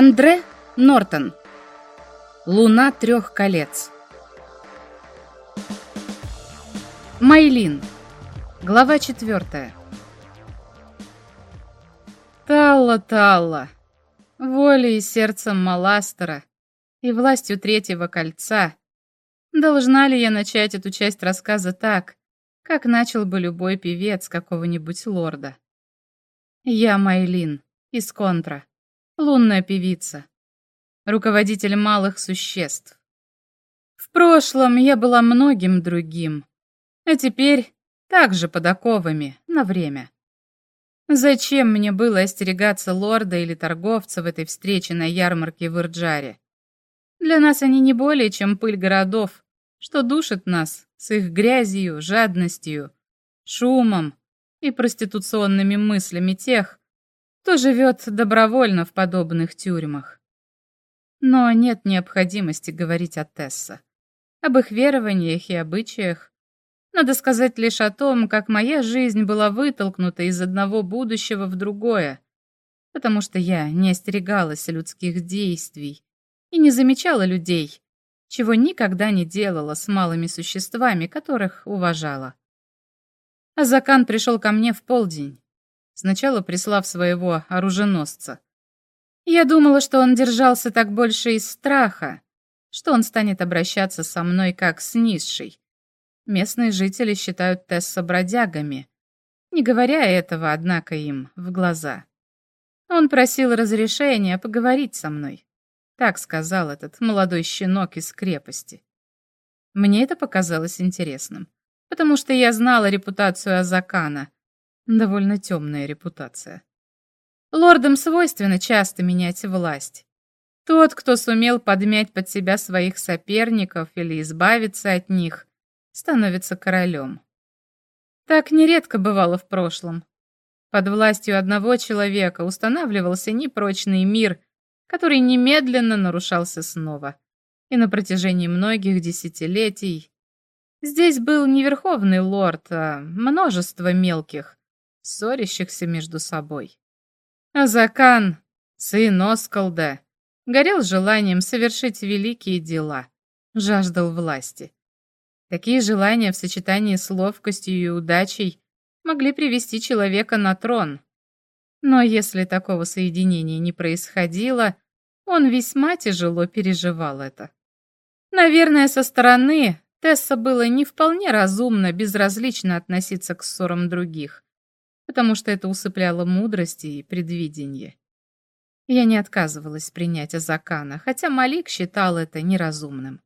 Андре Нортон. Луна трех колец. Майлин. Глава четвертая. Талла, Талла. Волей и сердцем Маластера и властью третьего кольца. Должна ли я начать эту часть рассказа так, как начал бы любой певец какого-нибудь лорда? Я Майлин из Контра лунная певица, руководитель малых существ. В прошлом я была многим другим, а теперь также под оковами на время. Зачем мне было остерегаться лорда или торговца в этой встрече на ярмарке в Ирджаре? Для нас они не более, чем пыль городов, что душит нас с их грязью, жадностью, шумом и проституционными мыслями тех, кто живет добровольно в подобных тюрьмах. Но нет необходимости говорить о Тесса, об их верованиях и обычаях. Надо сказать лишь о том, как моя жизнь была вытолкнута из одного будущего в другое, потому что я не остерегалась людских действий и не замечала людей, чего никогда не делала с малыми существами, которых уважала. Азакан пришел ко мне в полдень сначала прислав своего оруженосца. Я думала, что он держался так больше из страха, что он станет обращаться со мной как с низшей. Местные жители считают Тесса бродягами, не говоря этого, однако, им в глаза. Он просил разрешения поговорить со мной. Так сказал этот молодой щенок из крепости. Мне это показалось интересным, потому что я знала репутацию Азакана, Довольно темная репутация. Лордам свойственно часто менять власть. Тот, кто сумел подмять под себя своих соперников или избавиться от них, становится королем. Так нередко бывало в прошлом. Под властью одного человека устанавливался непрочный мир, который немедленно нарушался снова. И на протяжении многих десятилетий здесь был не верховный лорд, а множество мелких, ссорящихся между собой. Азакан, сын Оскалда, горел желанием совершить великие дела, жаждал власти. Такие желания в сочетании с ловкостью и удачей могли привести человека на трон. Но если такого соединения не происходило, он весьма тяжело переживал это. Наверное, со стороны Тесса было не вполне разумно безразлично относиться к ссорам других потому что это усыпляло мудрость и предвидение. Я не отказывалась принять Азакана, хотя Малик считал это неразумным.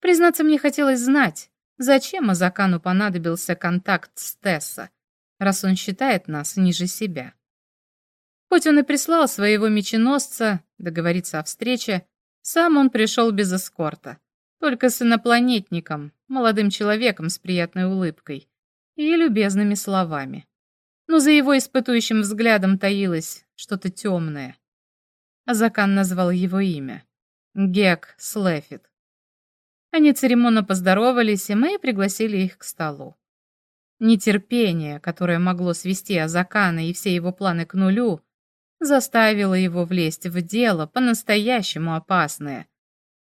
Признаться, мне хотелось знать, зачем Азакану понадобился контакт с Тесса, раз он считает нас ниже себя. Хоть он и прислал своего меченосца договориться о встрече, сам он пришел без эскорта, только с инопланетником, молодым человеком с приятной улыбкой и любезными словами но за его испытующим взглядом таилось что-то темное. Азакан назвал его имя. Гек Слефит. Они церемонно поздоровались, и мы пригласили их к столу. Нетерпение, которое могло свести Азакана и все его планы к нулю, заставило его влезть в дело по-настоящему опасное.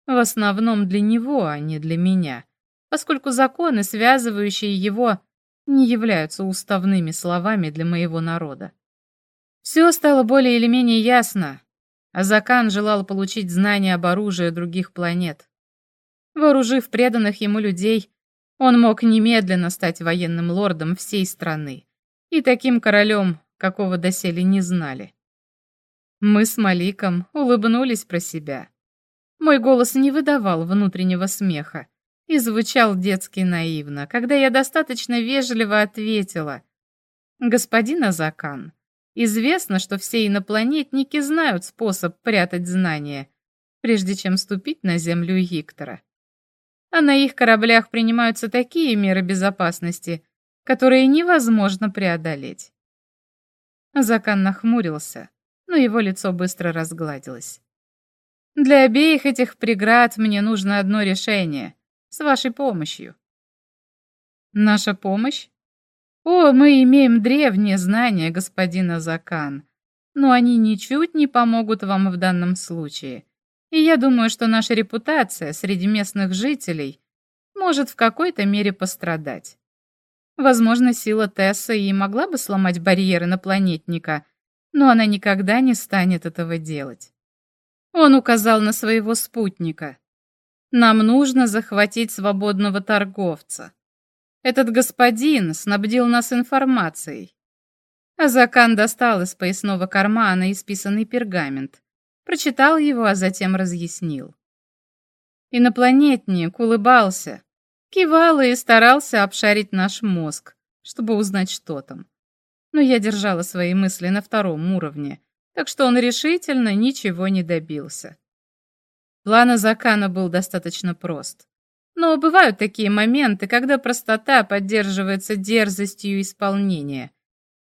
В основном для него, а не для меня, поскольку законы, связывающие его не являются уставными словами для моего народа. Все стало более или менее ясно. Азакан желал получить знания об оружии других планет. Вооружив преданных ему людей, он мог немедленно стать военным лордом всей страны и таким королем, какого доселе не знали. Мы с Маликом улыбнулись про себя. Мой голос не выдавал внутреннего смеха, и звучал детски наивно, когда я достаточно вежливо ответила. «Господин Азакан, известно, что все инопланетники знают способ прятать знания, прежде чем ступить на землю Гиктора. А на их кораблях принимаются такие меры безопасности, которые невозможно преодолеть». Азакан нахмурился, но его лицо быстро разгладилось. «Для обеих этих преград мне нужно одно решение с вашей помощью. Наша помощь? О, мы имеем древние знания господина Закан. но они ничуть не помогут вам в данном случае. И я думаю, что наша репутация среди местных жителей может в какой-то мере пострадать. Возможно, сила Тесса и могла бы сломать барьеры инопланетника, но она никогда не станет этого делать. Он указал на своего спутника. Нам нужно захватить свободного торговца. Этот господин снабдил нас информацией. Азакан достал из поясного кармана исписанный пергамент, прочитал его, а затем разъяснил. Инопланетник улыбался, кивал и старался обшарить наш мозг, чтобы узнать, что там. Но я держала свои мысли на втором уровне, так что он решительно ничего не добился. План Азакана был достаточно прост. Но бывают такие моменты, когда простота поддерживается дерзостью исполнения.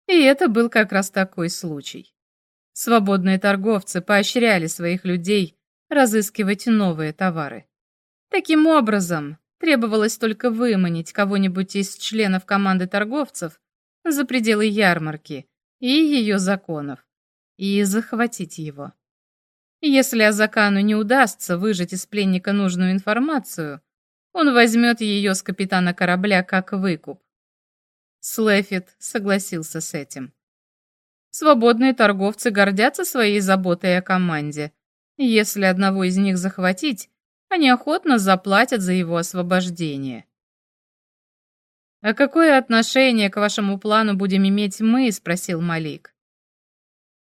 И это был как раз такой случай. Свободные торговцы поощряли своих людей разыскивать новые товары. Таким образом, требовалось только выманить кого-нибудь из членов команды торговцев за пределы ярмарки и ее законов и захватить его. Если Азакану не удастся выжать из пленника нужную информацию, он возьмет ее с капитана корабля как выкуп. Слэфит согласился с этим. Свободные торговцы гордятся своей заботой о команде. Если одного из них захватить, они охотно заплатят за его освобождение. «А какое отношение к вашему плану будем иметь мы?» — спросил Малик.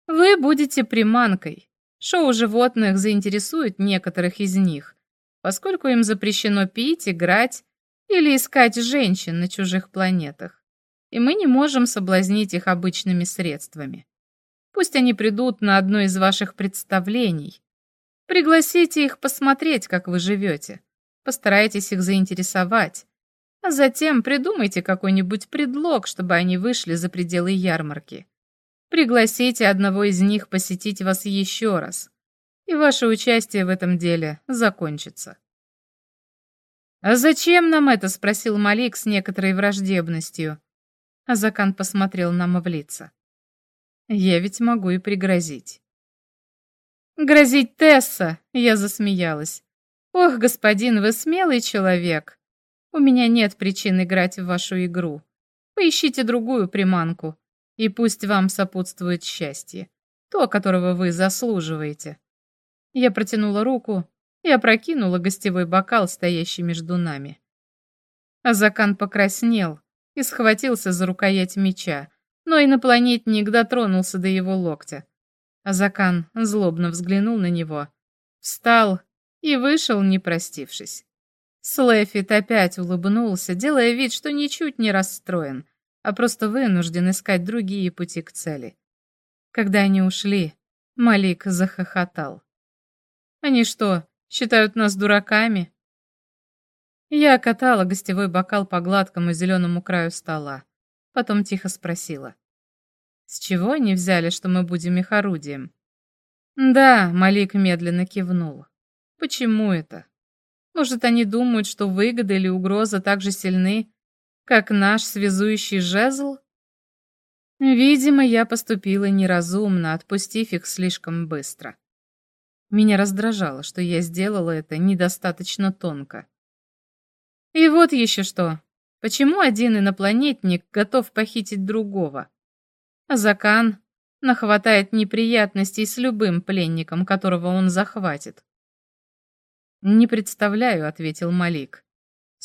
«Вы будете приманкой. Шоу животных заинтересует некоторых из них, поскольку им запрещено пить, играть или искать женщин на чужих планетах, и мы не можем соблазнить их обычными средствами. Пусть они придут на одно из ваших представлений. Пригласите их посмотреть, как вы живете. Постарайтесь их заинтересовать. А затем придумайте какой-нибудь предлог, чтобы они вышли за пределы ярмарки. Пригласите одного из них посетить вас еще раз и ваше участие в этом деле закончится. «А зачем нам это?» — спросил Малик с некоторой враждебностью. Азакан посмотрел нам в. «Я ведь могу и пригрозить». «Грозить Тесса!» — я засмеялась. «Ох, господин, вы смелый человек. У меня нет причин играть в вашу игру. Поищите другую приманку, и пусть вам сопутствует счастье, то, которого вы заслуживаете». Я протянула руку и опрокинула гостевой бокал, стоящий между нами. Азакан покраснел и схватился за рукоять меча, но инопланетник дотронулся до его локтя. Азакан злобно взглянул на него, встал и вышел, не простившись. Слэфит опять улыбнулся, делая вид, что ничуть не расстроен, а просто вынужден искать другие пути к цели. Когда они ушли, Малик захохотал. Они что, считают нас дураками? Я катала гостевой бокал по гладкому зеленому краю стола. Потом тихо спросила. С чего они взяли, что мы будем их орудием? Да, Малик медленно кивнул. Почему это? Может, они думают, что выгода или угроза так же сильны, как наш связующий жезл? Видимо, я поступила неразумно, отпустив их слишком быстро. Меня раздражало, что я сделала это недостаточно тонко. И вот еще что. Почему один инопланетник готов похитить другого? Закан нахватает неприятностей с любым пленником, которого он захватит. «Не представляю», — ответил Малик.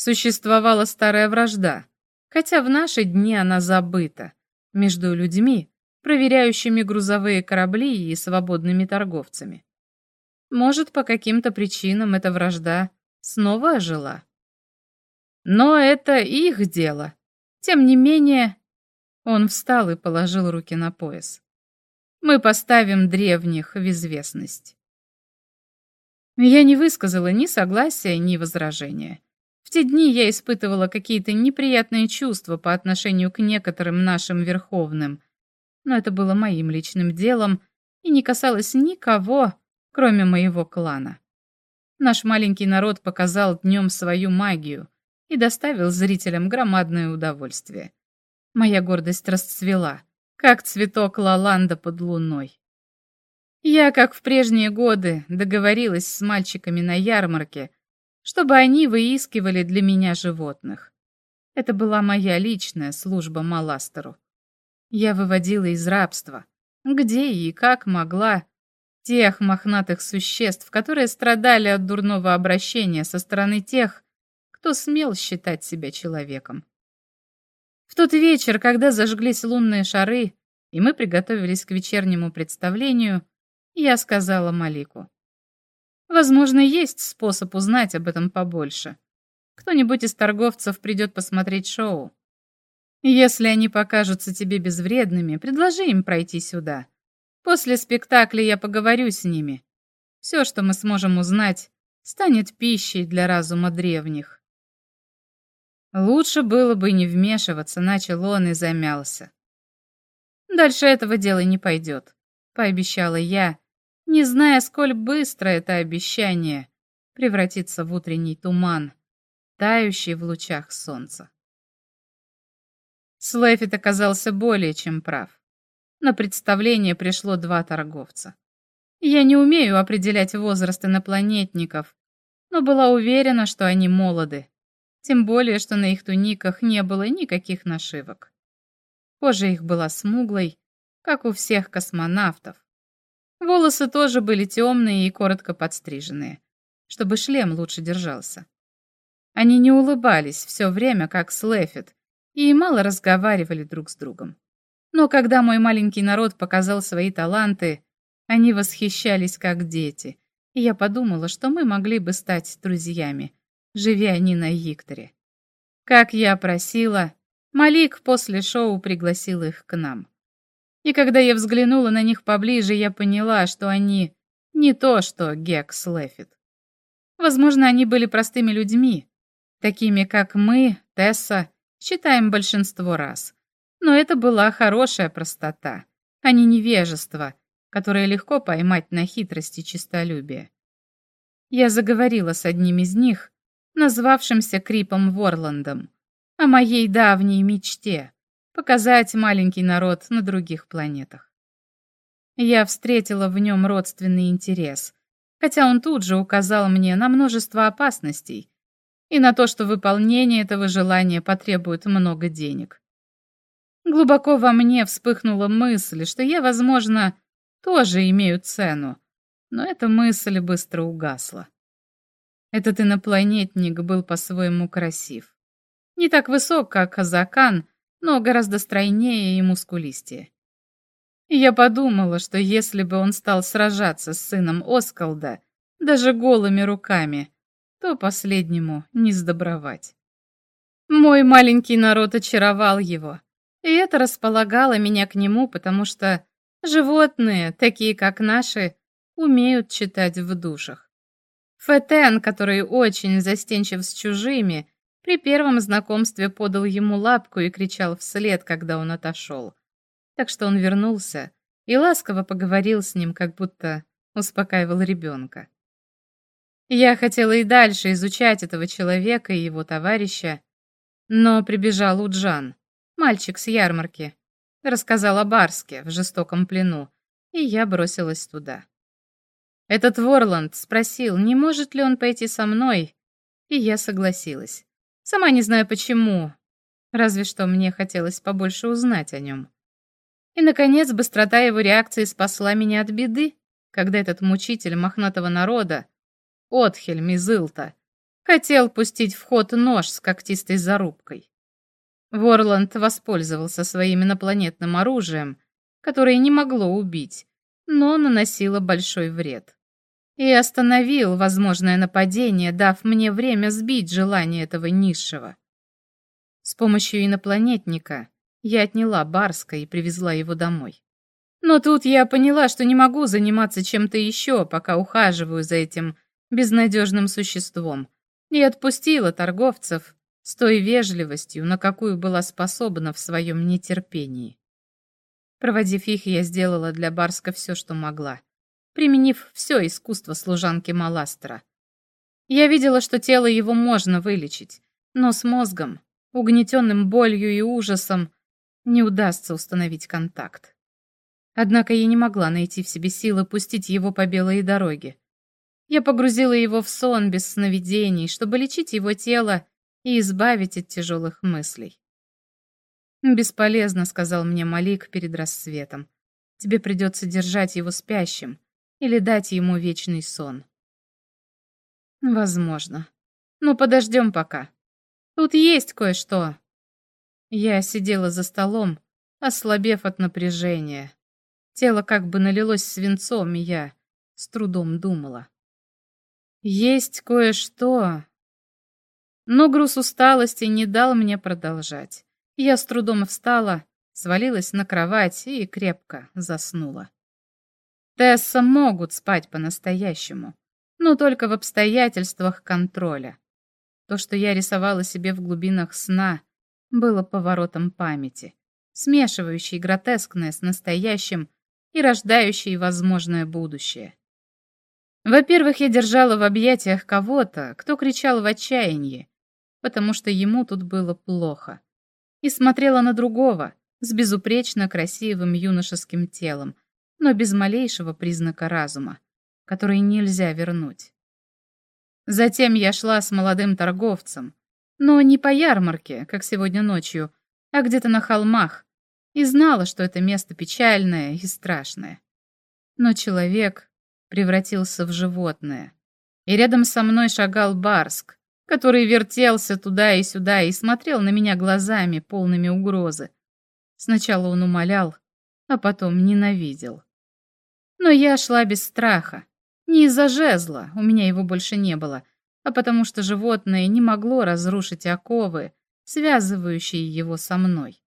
«Существовала старая вражда, хотя в наши дни она забыта, между людьми, проверяющими грузовые корабли и свободными торговцами. Может, по каким-то причинам эта вражда снова ожила. Но это их дело. Тем не менее, он встал и положил руки на пояс. Мы поставим древних в известность. Я не высказала ни согласия, ни возражения. В те дни я испытывала какие-то неприятные чувства по отношению к некоторым нашим верховным, но это было моим личным делом и не касалось никого, кроме моего клана. Наш маленький народ показал днем свою магию и доставил зрителям громадное удовольствие. Моя гордость расцвела, как цветок лаланда под луной. Я, как в прежние годы, договорилась с мальчиками на ярмарке, чтобы они выискивали для меня животных. Это была моя личная служба Маластеру. Я выводила из рабства, где и как могла, тех мохнатых существ, которые страдали от дурного обращения со стороны тех, кто смел считать себя человеком. В тот вечер, когда зажглись лунные шары, и мы приготовились к вечернему представлению, я сказала Малику. Возможно, есть способ узнать об этом побольше. Кто-нибудь из торговцев придет посмотреть шоу. Если они покажутся тебе безвредными, предложи им пройти сюда. После спектакля я поговорю с ними. Все, что мы сможем узнать, станет пищей для разума древних. Лучше было бы не вмешиваться, начал он и замялся. Дальше этого дела не пойдет, пообещала я, не зная, сколь быстро это обещание превратится в утренний туман, тающий в лучах солнца. Слэфит оказался более чем прав. На представление пришло два торговца. Я не умею определять возраст инопланетников, но была уверена, что они молоды. Тем более, что на их туниках не было никаких нашивок. Кожа их была смуглой, как у всех космонавтов. Волосы тоже были темные и коротко подстриженные, чтобы шлем лучше держался. Они не улыбались все время, как Слэфит, и мало разговаривали друг с другом. Но когда мой маленький народ показал свои таланты, они восхищались как дети, и я подумала, что мы могли бы стать друзьями, живя они на Йикторе. Как я просила, Малик после шоу пригласил их к нам. И когда я взглянула на них поближе, я поняла, что они не то, что Гекс Лефит. Возможно, они были простыми людьми, такими как мы, Тесса, считаем большинство раз. Но это была хорошая простота, а не невежество, которое легко поймать на хитрости честолюбия. Я заговорила с одним из них, назвавшимся Крипом Ворландом, о моей давней мечте — показать маленький народ на других планетах. Я встретила в нем родственный интерес, хотя он тут же указал мне на множество опасностей и на то, что выполнение этого желания потребует много денег. Глубоко во мне вспыхнула мысль, что я, возможно, тоже имею цену, но эта мысль быстро угасла. Этот инопланетник был по-своему красив. Не так высок, как Казакан, но гораздо стройнее и мускулистее. Я подумала, что если бы он стал сражаться с сыном Оскалда, даже голыми руками, то последнему не сдобровать. Мой маленький народ очаровал его, и это располагало меня к нему, потому что животные, такие как наши, умеют читать в душах. Фетен, который очень застенчив с чужими, при первом знакомстве подал ему лапку и кричал вслед, когда он отошел. Так что он вернулся и ласково поговорил с ним, как будто успокаивал ребенка. Я хотела и дальше изучать этого человека и его товарища, но прибежал Уджан мальчик с ярмарки. Рассказал о Барске в жестоком плену, и я бросилась туда. Этот Ворланд спросил, не может ли он пойти со мной, и я согласилась. Сама не знаю почему, разве что мне хотелось побольше узнать о нем. И, наконец, быстрота его реакции спасла меня от беды, когда этот мучитель мохнатого народа, Отхельм из Илта, хотел пустить в ход нож с когтистой зарубкой. Ворланд воспользовался своим инопланетным оружием, которое не могло убить, но наносило большой вред. И остановил возможное нападение, дав мне время сбить желание этого низшего. С помощью инопланетника я отняла Барска и привезла его домой. Но тут я поняла, что не могу заниматься чем-то еще, пока ухаживаю за этим безнадежным существом, и отпустила торговцев, с той вежливостью, на какую была способна в своем нетерпении. Проводив их, я сделала для Барска все, что могла, применив все искусство служанки Маластера. Я видела, что тело его можно вылечить, но с мозгом, угнетенным болью и ужасом, не удастся установить контакт. Однако я не могла найти в себе силы пустить его по белой дороге. Я погрузила его в сон без сновидений, чтобы лечить его тело и избавить от тяжелых мыслей. «Бесполезно», — сказал мне Малик перед рассветом. «Тебе придется держать его спящим или дать ему вечный сон». «Возможно. Но подождем пока. Тут есть кое-что». Я сидела за столом, ослабев от напряжения. Тело как бы налилось свинцом, и я с трудом думала. Есть кое-что. Но груз усталости не дал мне продолжать. Я с трудом встала, свалилась на кровать и крепко заснула. Тесса могут спать по-настоящему, но только в обстоятельствах контроля. То, что я рисовала себе в глубинах сна, было поворотом памяти, смешивающей гротескное с настоящим и рождающей возможное будущее. Во-первых, я держала в объятиях кого-то, кто кричал в отчаянии, потому что ему тут было плохо, и смотрела на другого с безупречно красивым юношеским телом, но без малейшего признака разума, который нельзя вернуть. Затем я шла с молодым торговцем, но не по ярмарке, как сегодня ночью, а где-то на холмах, и знала, что это место печальное и страшное. Но человек превратился в животное. И рядом со мной шагал Барск, который вертелся туда и сюда и смотрел на меня глазами, полными угрозы. Сначала он умолял, а потом ненавидел. Но я шла без страха. Не из-за жезла, у меня его больше не было, а потому что животное не могло разрушить оковы, связывающие его со мной.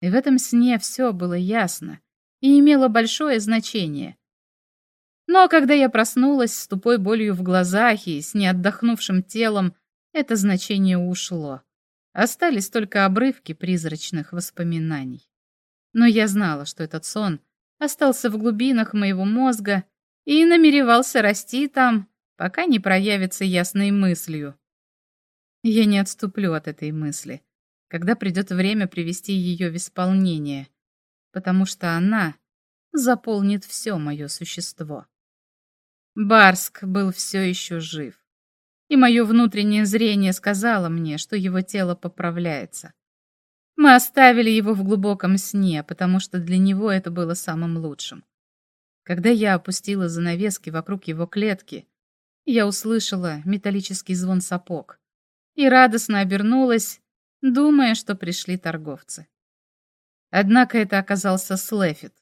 И в этом сне все было ясно и имело большое значение. Но когда я проснулась с тупой болью в глазах и с неотдохнувшим телом, это значение ушло. Остались только обрывки призрачных воспоминаний. Но я знала, что этот сон остался в глубинах моего мозга и намеревался расти там, пока не проявится ясной мыслью. Я не отступлю от этой мысли когда придет время привести ее в исполнение, потому что она заполнит все мое существо. Барск был все еще жив, и мое внутреннее зрение сказало мне, что его тело поправляется. Мы оставили его в глубоком сне, потому что для него это было самым лучшим. Когда я опустила занавески вокруг его клетки, я услышала металлический звон сапог и радостно обернулась, думая, что пришли торговцы. Однако это оказался Слэфит,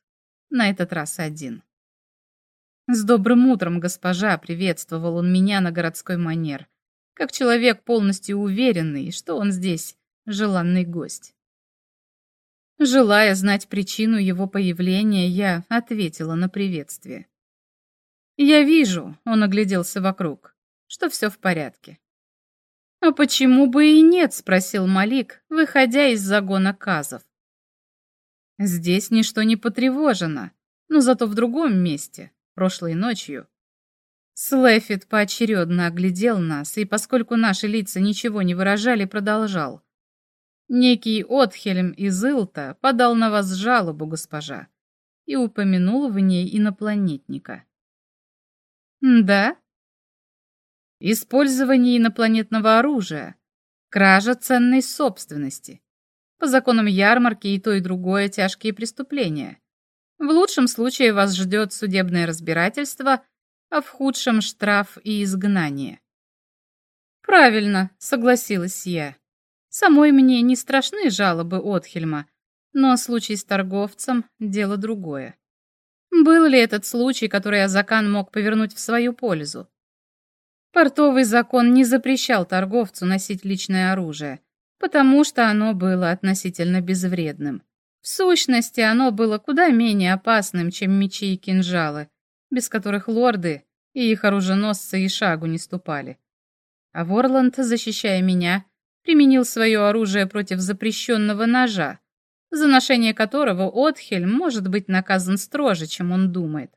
на этот раз один. «С добрым утром, госпожа!» — приветствовал он меня на городской манер, как человек полностью уверенный, что он здесь желанный гость. Желая знать причину его появления, я ответила на приветствие. «Я вижу», — он огляделся вокруг, — «что все в порядке. «А почему бы и нет?» — спросил Малик, выходя из загона казов. «Здесь ничто не потревожено, но зато в другом месте, прошлой ночью». Слэфит поочередно оглядел нас, и поскольку наши лица ничего не выражали, продолжал. «Некий Отхельм из Илта подал на вас жалобу, госпожа, и упомянул в ней инопланетника». «Да?» Использование инопланетного оружия. Кража ценной собственности. По законам ярмарки и то, и другое тяжкие преступления. В лучшем случае вас ждет судебное разбирательство, а в худшем штраф и изгнание. Правильно, согласилась я. Самой мне не страшны жалобы Отхельма, но случай с торговцем — дело другое. Был ли этот случай, который Азакан мог повернуть в свою пользу? Портовый закон не запрещал торговцу носить личное оружие, потому что оно было относительно безвредным. В сущности, оно было куда менее опасным, чем мечи и кинжалы, без которых лорды и их оруженосцы и шагу не ступали. А Ворланд, защищая меня, применил свое оружие против запрещенного ножа, за ношение которого Отхель может быть наказан строже, чем он думает.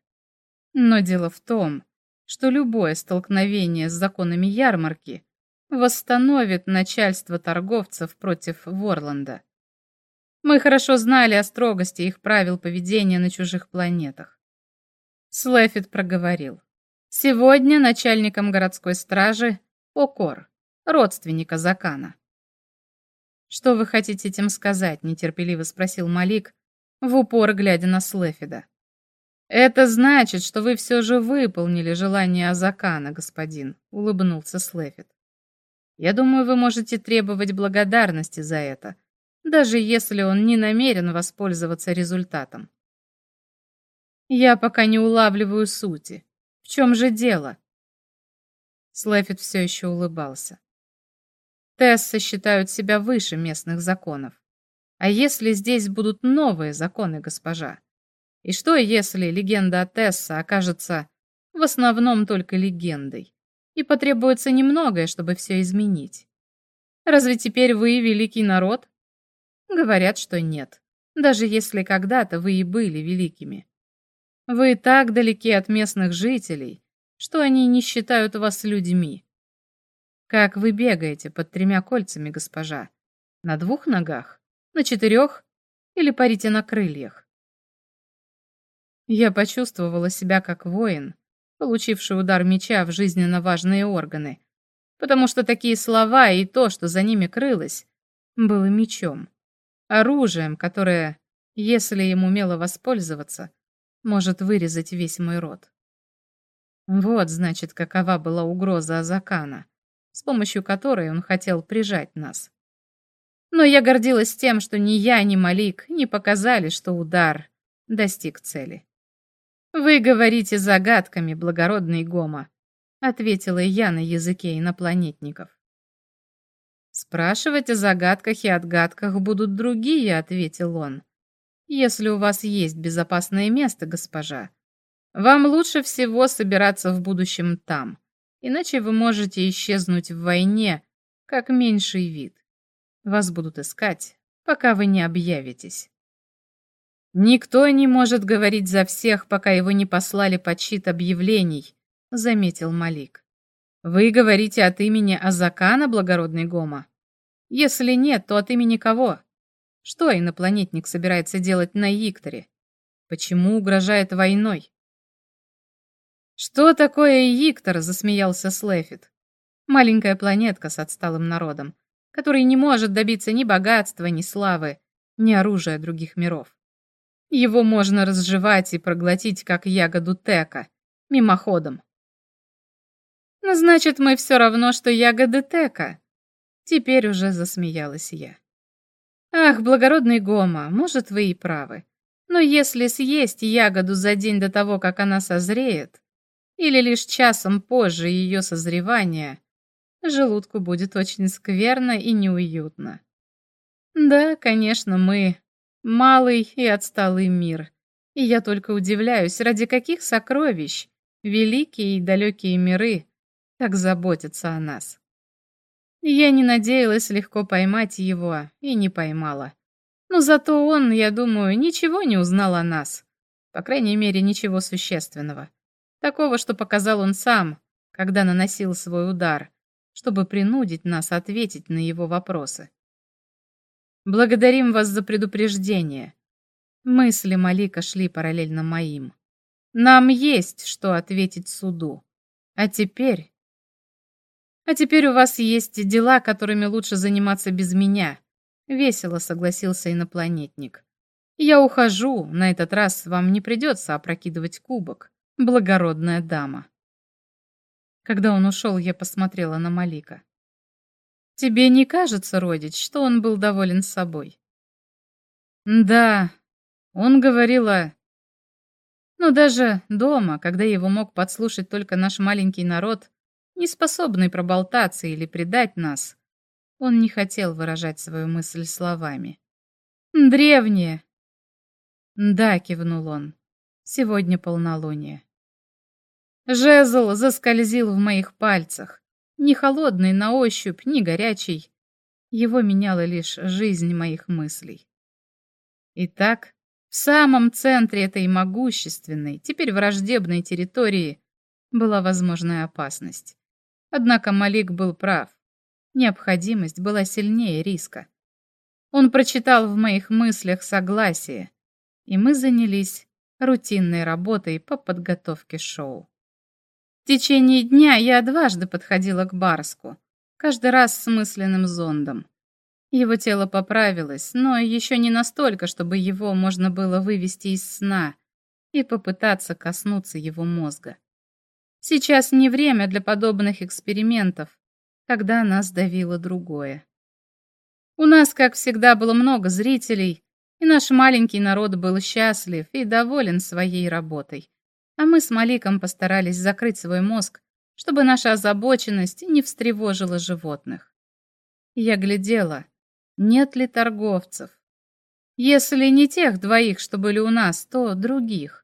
Но дело в том, что любое столкновение с законами ярмарки восстановит начальство торговцев против Ворланда. Мы хорошо знали о строгости их правил поведения на чужих планетах. Слэфит проговорил. Сегодня начальником городской стражи Окор, родственника Закана. «Что вы хотите этим сказать?» — нетерпеливо спросил Малик, в упор глядя на Слэфида. «Это значит, что вы все же выполнили желание Азакана, господин», — улыбнулся Слэфид. «Я думаю, вы можете требовать благодарности за это, даже если он не намерен воспользоваться результатом». «Я пока не улавливаю сути. В чем же дело?» Слэфид все еще улыбался. Тессы считают себя выше местных законов. А если здесь будут новые законы, госпожа? И что, если легенда о Тесса окажется в основном только легендой, и потребуется немногое, чтобы все изменить? Разве теперь вы великий народ? Говорят, что нет, даже если когда-то вы и были великими. Вы так далеки от местных жителей, что они не считают вас людьми. Как вы бегаете под тремя кольцами, госпожа? На двух ногах? На четырех? Или парите на крыльях? Я почувствовала себя как воин, получивший удар меча в жизненно важные органы, потому что такие слова и то, что за ними крылось, было мечом, оружием, которое, если им умело воспользоваться, может вырезать весь мой род. Вот, значит, какова была угроза Азакана, с помощью которой он хотел прижать нас. Но я гордилась тем, что ни я, ни Малик не показали, что удар достиг цели. «Вы говорите загадками, благородный Гома», — ответила я на языке инопланетников. «Спрашивать о загадках и отгадках будут другие», — ответил он. «Если у вас есть безопасное место, госпожа, вам лучше всего собираться в будущем там, иначе вы можете исчезнуть в войне, как меньший вид. Вас будут искать, пока вы не объявитесь». «Никто не может говорить за всех, пока его не послали под щит объявлений», — заметил Малик. «Вы говорите от имени Азакана, благородный Гома? Если нет, то от имени кого? Что инопланетник собирается делать на Икторе? Почему угрожает войной?» «Что такое Иктор?» — засмеялся Слэфит. «Маленькая планетка с отсталым народом, который не может добиться ни богатства, ни славы, ни оружия других миров. Его можно разжевать и проглотить, как ягоду тека, мимоходом. Но значит, мы все равно, что ягоды тека. Теперь уже засмеялась я. Ах, благородный Гома, может, вы и правы. Но если съесть ягоду за день до того, как она созреет, или лишь часом позже ее созревания, желудку будет очень скверно и неуютно. Да, конечно, мы Малый и отсталый мир. И я только удивляюсь, ради каких сокровищ великие и далекие миры так заботятся о нас. Я не надеялась легко поймать его и не поймала. Но зато он, я думаю, ничего не узнал о нас. По крайней мере, ничего существенного. Такого, что показал он сам, когда наносил свой удар, чтобы принудить нас ответить на его вопросы. Благодарим вас за предупреждение. Мысли Малика шли параллельно моим. Нам есть что ответить суду. А теперь... А теперь у вас есть дела, которыми лучше заниматься без меня. Весело согласился инопланетник. Я ухожу, на этот раз вам не придется опрокидывать кубок, благородная дама. Когда он ушел, я посмотрела на Малика. Тебе не кажется, родич, что он был доволен собой? Да, он говорил о... Но даже дома, когда его мог подслушать только наш маленький народ, не способный проболтаться или предать нас, он не хотел выражать свою мысль словами. «Древние!» «Да», — кивнул он, — «сегодня полнолуние». Жезл заскользил в моих пальцах ни холодный на ощупь, ни горячий. Его меняла лишь жизнь моих мыслей. Итак, в самом центре этой могущественной, теперь враждебной территории была возможная опасность. Однако Малик был прав. Необходимость была сильнее риска. Он прочитал в моих мыслях согласие, и мы занялись рутинной работой по подготовке шоу. В течение дня я дважды подходила к Барску, каждый раз с мысленным зондом. Его тело поправилось, но еще не настолько, чтобы его можно было вывести из сна и попытаться коснуться его мозга. Сейчас не время для подобных экспериментов, когда нас давило другое. У нас, как всегда, было много зрителей, и наш маленький народ был счастлив и доволен своей работой. А мы с Маликом постарались закрыть свой мозг, чтобы наша озабоченность не встревожила животных. Я глядела, нет ли торговцев. Если не тех двоих, что были у нас, то других.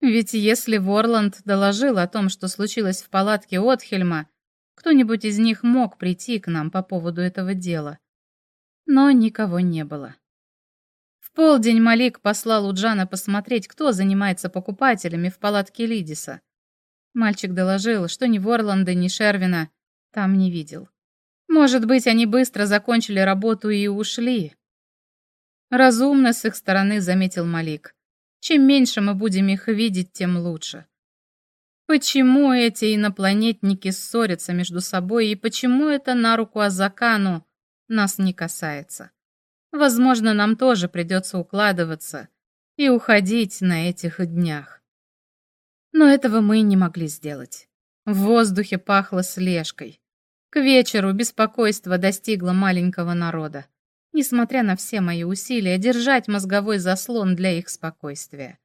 Ведь если Ворланд доложил о том, что случилось в палатке Отхельма, кто-нибудь из них мог прийти к нам по поводу этого дела но никого не было. Полдень Малик послал Уджана посмотреть, кто занимается покупателями в палатке Лидиса. Мальчик доложил, что ни Ворланда, ни Шервина там не видел. Может быть, они быстро закончили работу и ушли. Разумно с их стороны, заметил Малик. Чем меньше мы будем их видеть, тем лучше. Почему эти инопланетники ссорятся между собой и почему это на руку Азакану нас не касается. Возможно, нам тоже придется укладываться и уходить на этих днях. Но этого мы не могли сделать. В воздухе пахло слежкой. К вечеру беспокойство достигло маленького народа, несмотря на все мои усилия держать мозговой заслон для их спокойствия.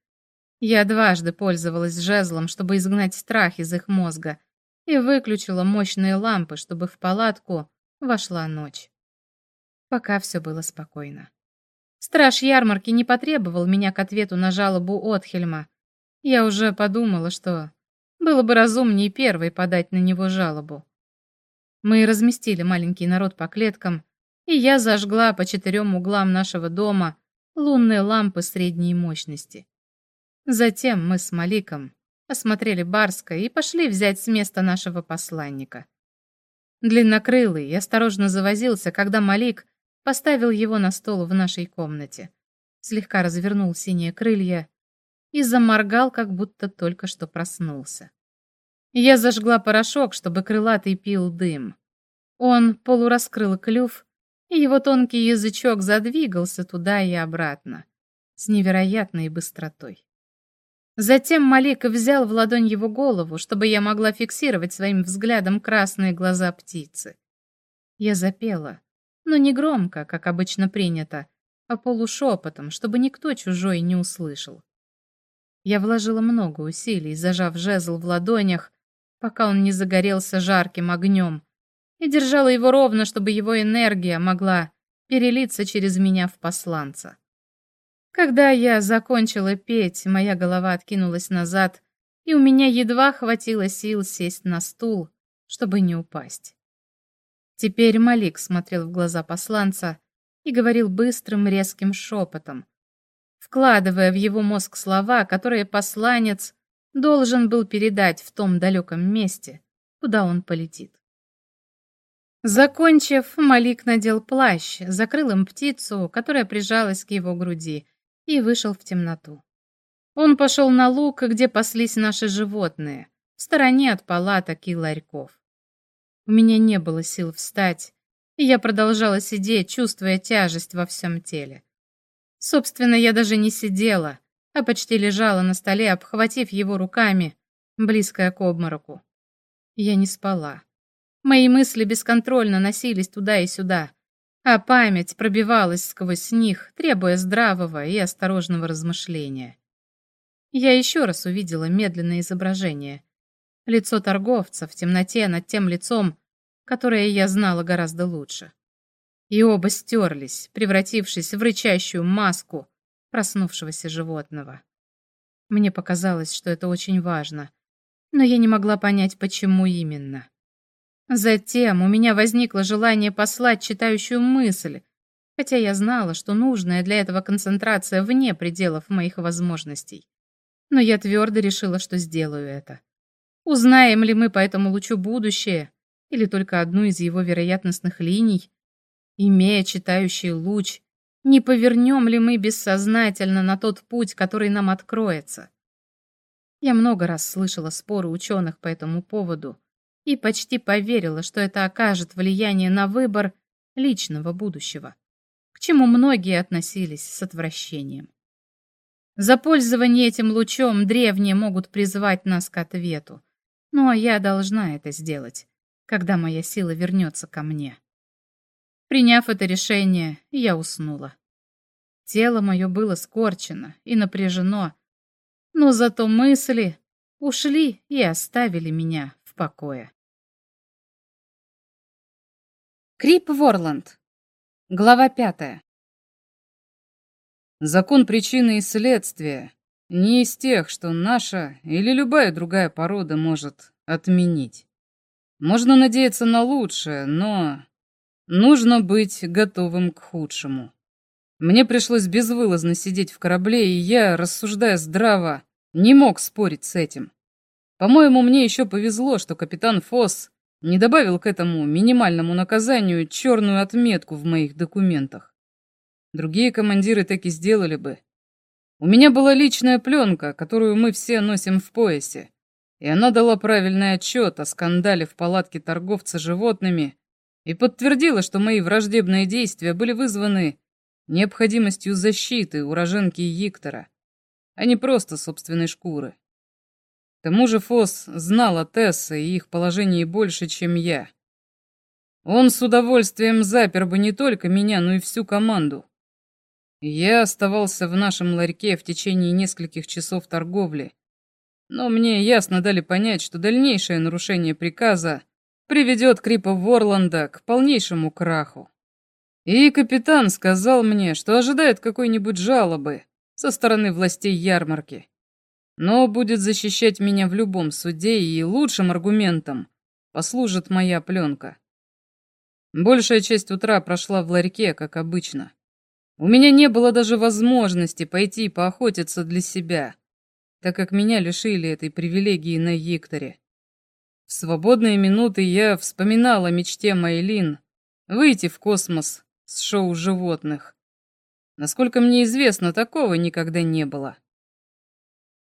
Я дважды пользовалась жезлом, чтобы изгнать страх из их мозга, и выключила мощные лампы, чтобы в палатку вошла ночь пока все было спокойно. Страж ярмарки не потребовал меня к ответу на жалобу Отхельма. Я уже подумала, что было бы разумнее первой подать на него жалобу. Мы разместили маленький народ по клеткам, и я зажгла по четырем углам нашего дома лунные лампы средней мощности. Затем мы с Маликом осмотрели Барска и пошли взять с места нашего посланника. Длиннокрылый осторожно завозился, когда Малик поставил его на стол в нашей комнате, слегка развернул синие крылья и заморгал, как будто только что проснулся. Я зажгла порошок, чтобы крылатый пил дым. Он полураскрыл клюв, и его тонкий язычок задвигался туда и обратно, с невероятной быстротой. Затем Малик взял в ладонь его голову, чтобы я могла фиксировать своим взглядом красные глаза птицы. Я запела, но не громко, как обычно принято, а полушепотом, чтобы никто чужой не услышал. Я вложила много усилий, зажав жезл в ладонях, пока он не загорелся жарким огнем, и держала его ровно, чтобы его энергия могла перелиться через меня в посланца. Когда я закончила петь, моя голова откинулась назад, и у меня едва хватило сил сесть на стул, чтобы не упасть. Теперь Малик смотрел в глаза посланца и говорил быстрым резким шепотом, вкладывая в его мозг слова, которые посланец должен был передать в том далеком месте, куда он полетит. Закончив, Малик надел плащ, закрыл им птицу, которая прижалась к его груди, и вышел в темноту. Он пошел на луг, где паслись наши животные, в стороне от палаток и ларьков. У меня не было сил встать, и я продолжала сидеть, чувствуя тяжесть во всем теле. Собственно, я даже не сидела, а почти лежала на столе, обхватив его руками, близкая к обмороку. Я не спала. Мои мысли бесконтрольно носились туда и сюда, а память пробивалась сквозь них, требуя здравого и осторожного размышления. Я еще раз увидела медленное изображение, Лицо торговца в темноте над тем лицом, которое я знала гораздо лучше. И оба стерлись, превратившись в рычащую маску проснувшегося животного. Мне показалось, что это очень важно, но я не могла понять, почему именно. Затем у меня возникло желание послать читающую мысль, хотя я знала, что нужная для этого концентрация вне пределов моих возможностей. Но я твердо решила, что сделаю это. Узнаем ли мы по этому лучу будущее или только одну из его вероятностных линий? Имея читающий луч Не повернем ли мы бессознательно на тот путь, который нам откроется? Я много раз слышала споры ученых по этому поводу и почти поверила, что это окажет влияние на выбор личного будущего, к чему многие относились с отвращением. За пользование этим лучом древние могут призвать нас к ответу, но я должна это сделать, когда моя сила вернется ко мне. Приняв это решение, я уснула. Тело мое было скорчено и напряжено, но зато мысли ушли и оставили меня в покое. Крип Ворланд. Глава пятая. Закон причины и следствия не из тех, что наша или любая другая порода может отменить. Можно надеяться на лучшее, но нужно быть готовым к худшему. Мне пришлось безвылазно сидеть в корабле, и я, рассуждая здраво, не мог спорить с этим. По-моему, мне еще повезло, что капитан Фосс не добавил к этому минимальному наказанию черную отметку в моих документах. Другие командиры так и сделали бы. У меня была личная пленка, которую мы все носим в поясе, и она дала правильный отчет о скандале в палатке торговца животными и подтвердила, что мои враждебные действия были вызваны необходимостью защиты уроженки Иктора, а не просто собственной шкуры. К тому же Фос знал о Тессе и их положении больше, чем я. Он с удовольствием запер бы не только меня, но и всю команду. Я оставался в нашем ларьке в течение нескольких часов торговли, но мне ясно дали понять, что дальнейшее нарушение приказа приведет Крипа Ворланда к полнейшему краху. И капитан сказал мне, что ожидает какой-нибудь жалобы со стороны властей ярмарки но будет защищать меня в любом суде, и лучшим аргументом послужит моя пленка. Большая часть утра прошла в ларьке, как обычно. У меня не было даже возможности пойти поохотиться для себя, так как меня лишили этой привилегии на Екторе. В свободные минуты я вспоминала о мечте Майлин выйти в космос с шоу животных. Насколько мне известно, такого никогда не было.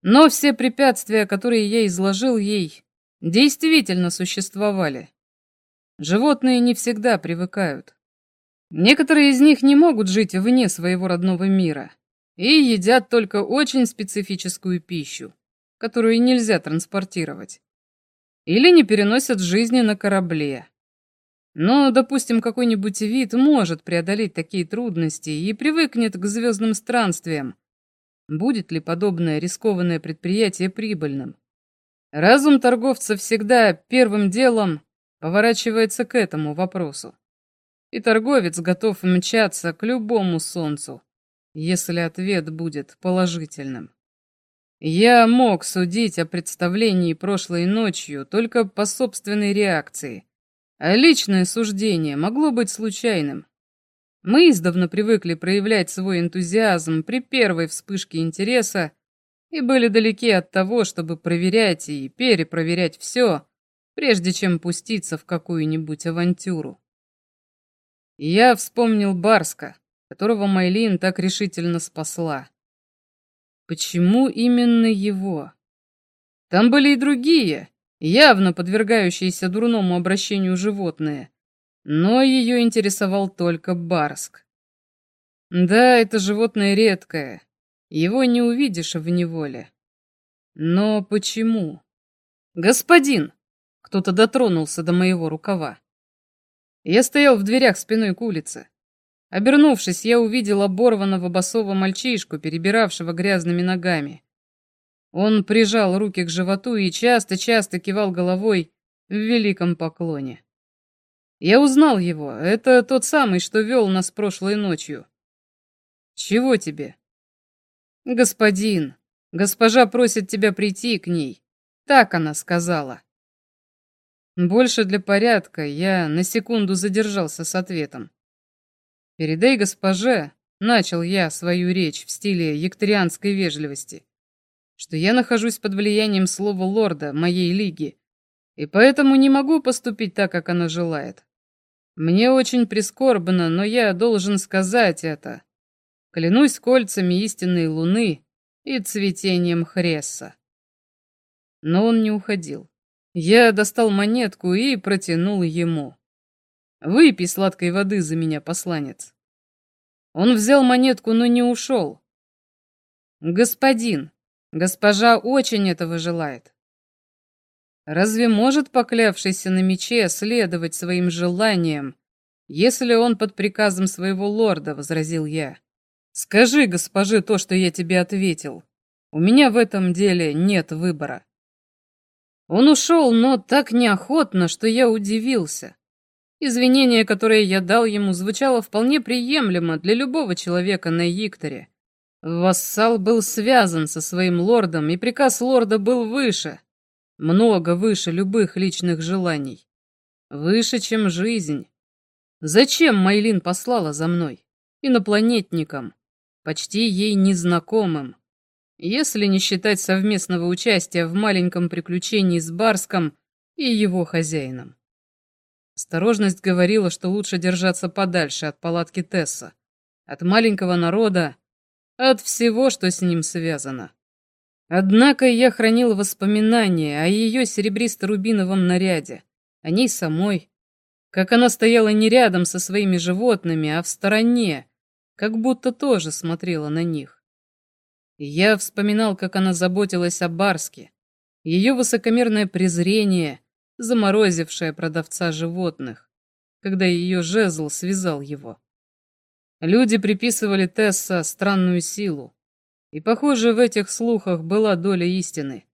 Но все препятствия, которые я изложил ей, действительно существовали. Животные не всегда привыкают. Некоторые из них не могут жить вне своего родного мира и едят только очень специфическую пищу, которую нельзя транспортировать. Или не переносят жизни на корабле. Но, допустим, какой-нибудь вид может преодолеть такие трудности и привыкнет к звездным странствиям, Будет ли подобное рискованное предприятие прибыльным? Разум торговца всегда первым делом поворачивается к этому вопросу. И торговец готов мчаться к любому солнцу, если ответ будет положительным. Я мог судить о представлении прошлой ночью только по собственной реакции, а личное суждение могло быть случайным. Мы издавна привыкли проявлять свой энтузиазм при первой вспышке интереса и были далеки от того, чтобы проверять и перепроверять все, прежде чем пуститься в какую-нибудь авантюру. Я вспомнил Барска, которого Майлин так решительно спасла. Почему именно его? Там были и другие, явно подвергающиеся дурному обращению животные, но ее интересовал только Барск. Да, это животное редкое, его не увидишь в неволе. Но почему? Господин! Кто-то дотронулся до моего рукава. Я стоял в дверях спиной к улице. Обернувшись, я увидел оборванного босого мальчишку, перебиравшего грязными ногами. Он прижал руки к животу и часто-часто кивал головой в великом поклоне. Я узнал его. Это тот самый, что вел нас прошлой ночью. Чего тебе? Господин, госпожа просит тебя прийти к ней. Так она сказала. Больше для порядка я на секунду задержался с ответом. Передай госпоже, начал я свою речь в стиле ектарианской вежливости, что я нахожусь под влиянием слова лорда моей лиги, и поэтому не могу поступить так, как она желает. Мне очень прискорбно, но я должен сказать это, Клянусь кольцами истинной луны и цветением Хресса. Но он не уходил. Я достал монетку и протянул ему. «Выпей сладкой воды за меня, посланец». Он взял монетку, но не ушел. «Господин, госпожа очень этого желает». Разве может поклявшийся на мече следовать своим желаниям, если он под приказом своего лорда, — возразил я. Скажи госпоже то, что я тебе ответил. У меня в этом деле нет выбора. Он ушел, но так неохотно, что я удивился. Извинение, которое я дал ему, звучало вполне приемлемо для любого человека на Викторе. Вассал был связан со своим лордом, и приказ лорда был выше, много выше любых личных желаний. Выше, чем жизнь. Зачем Майлин послала за мной? Инопланетником, почти ей незнакомым. Если не считать совместного участия в маленьком приключении с Барском и его хозяином. Осторожность говорила, что лучше держаться подальше от палатки Тесса, от маленького народа, от всего, что с ним связано. Однако я хранил воспоминания о ее серебристо-рубиновом наряде, о ней самой, как она стояла не рядом со своими животными, а в стороне, как будто тоже смотрела на них. Я вспоминал, как она заботилась о Барске, ее высокомерное презрение — заморозившая продавца животных, когда ее жезл связал его. Люди приписывали Тесса странную силу, и, похоже, в этих слухах была доля истины.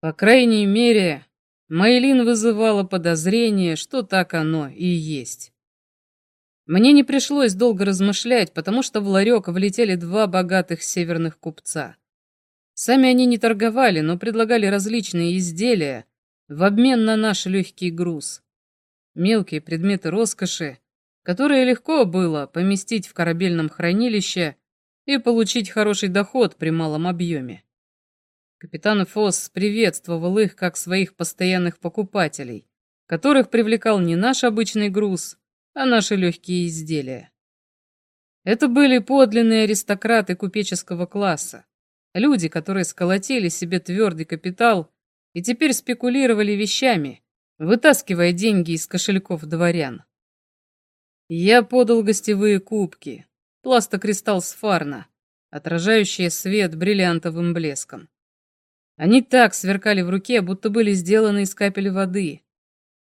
По крайней мере, Майлин вызывала подозрение, что так оно и есть. Мне не пришлось долго размышлять, потому что в ларек влетели два богатых северных купца. Сами они не торговали, но предлагали различные изделия, в обмен на наш легкий груз. Мелкие предметы роскоши, которые легко было поместить в корабельном хранилище и получить хороший доход при малом объеме. Капитан Фосс приветствовал их как своих постоянных покупателей, которых привлекал не наш обычный груз, а наши легкие изделия. Это были подлинные аристократы купеческого класса, люди, которые сколотили себе твердый капитал и теперь спекулировали вещами, вытаскивая деньги из кошельков дворян. Я подал гостевые кубки, пластокристалл с фарна, отражающие свет бриллиантовым блеском. Они так сверкали в руке, будто были сделаны из капель воды.